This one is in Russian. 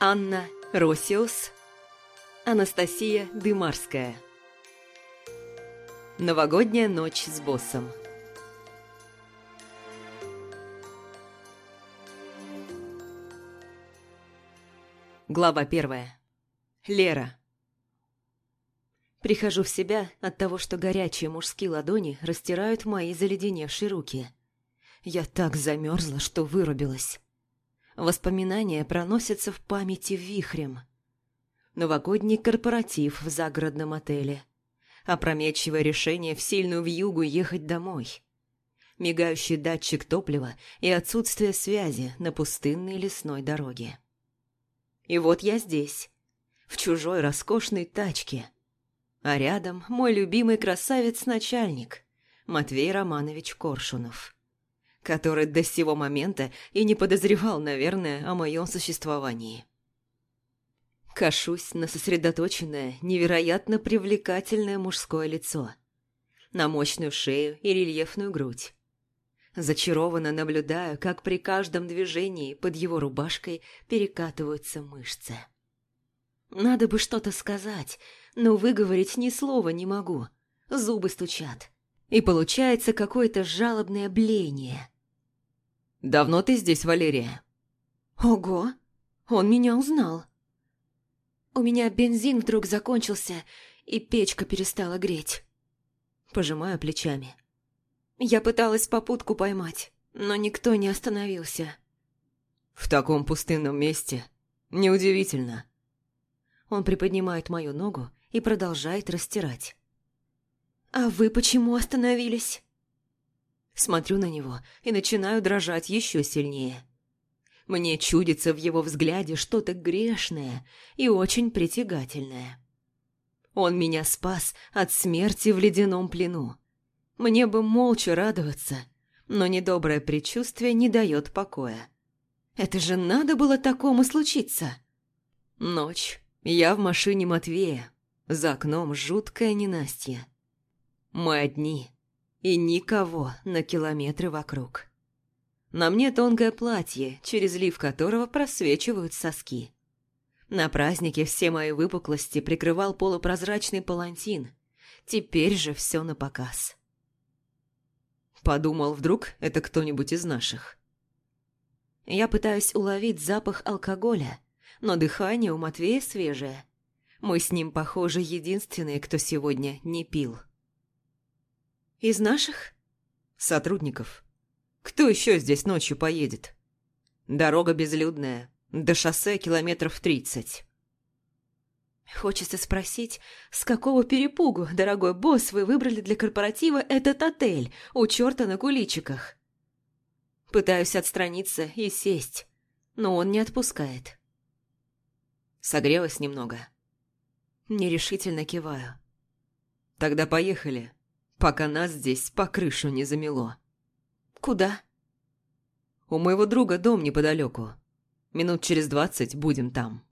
Анна Росиус, Анастасия Дымарская. Новогодняя ночь с боссом. Глава первая. Лера. Прихожу в себя от того, что горячие мужские ладони растирают мои заледеневшие руки. Я так замерзла, что вырубилась. Воспоминания проносятся в памяти вихрем. Новогодний корпоратив в загородном отеле. Опрометчивое решение в сильную вьюгу ехать домой. Мигающий датчик топлива и отсутствие связи на пустынной лесной дороге. И вот я здесь, в чужой роскошной тачке. А рядом мой любимый красавец-начальник, Матвей Романович Коршунов который до сего момента и не подозревал, наверное, о моем существовании. Кашусь на сосредоточенное, невероятно привлекательное мужское лицо, на мощную шею и рельефную грудь. Зачарованно наблюдаю, как при каждом движении под его рубашкой перекатываются мышцы. Надо бы что-то сказать, но выговорить ни слова не могу. Зубы стучат. И получается какое-то жалобное блеяние. «Давно ты здесь, Валерия?» «Ого! Он меня узнал!» «У меня бензин вдруг закончился, и печка перестала греть». Пожимаю плечами. Я пыталась попутку поймать, но никто не остановился. «В таком пустынном месте? Неудивительно». Он приподнимает мою ногу и продолжает растирать. «А вы почему остановились?» Смотрю на него и начинаю дрожать еще сильнее. Мне чудится в его взгляде что-то грешное и очень притягательное. Он меня спас от смерти в ледяном плену. Мне бы молча радоваться, но недоброе предчувствие не дает покоя. Это же надо было такому случиться. Ночь. Я в машине Матвея. За окном жуткое ненастье. Мы одни и никого на километры вокруг. На мне тонкое платье, через лиф которого просвечивают соски. На празднике все мои выпуклости прикрывал полупрозрачный палантин. Теперь же все на показ. Подумал, вдруг это кто-нибудь из наших. Я пытаюсь уловить запах алкоголя, но дыхание у Матвея свежее. Мы с ним, похоже, единственные, кто сегодня не пил. «Из наших?» «Сотрудников. Кто еще здесь ночью поедет?» «Дорога безлюдная. До шоссе километров тридцать». Хочется спросить, с какого перепугу, дорогой босс, вы выбрали для корпоратива этот отель у черта на куличиках? Пытаюсь отстраниться и сесть, но он не отпускает. Согрелась немного. Нерешительно киваю. Тогда поехали пока нас здесь по крышу не замело. Куда? У моего друга дом неподалеку. Минут через двадцать будем там.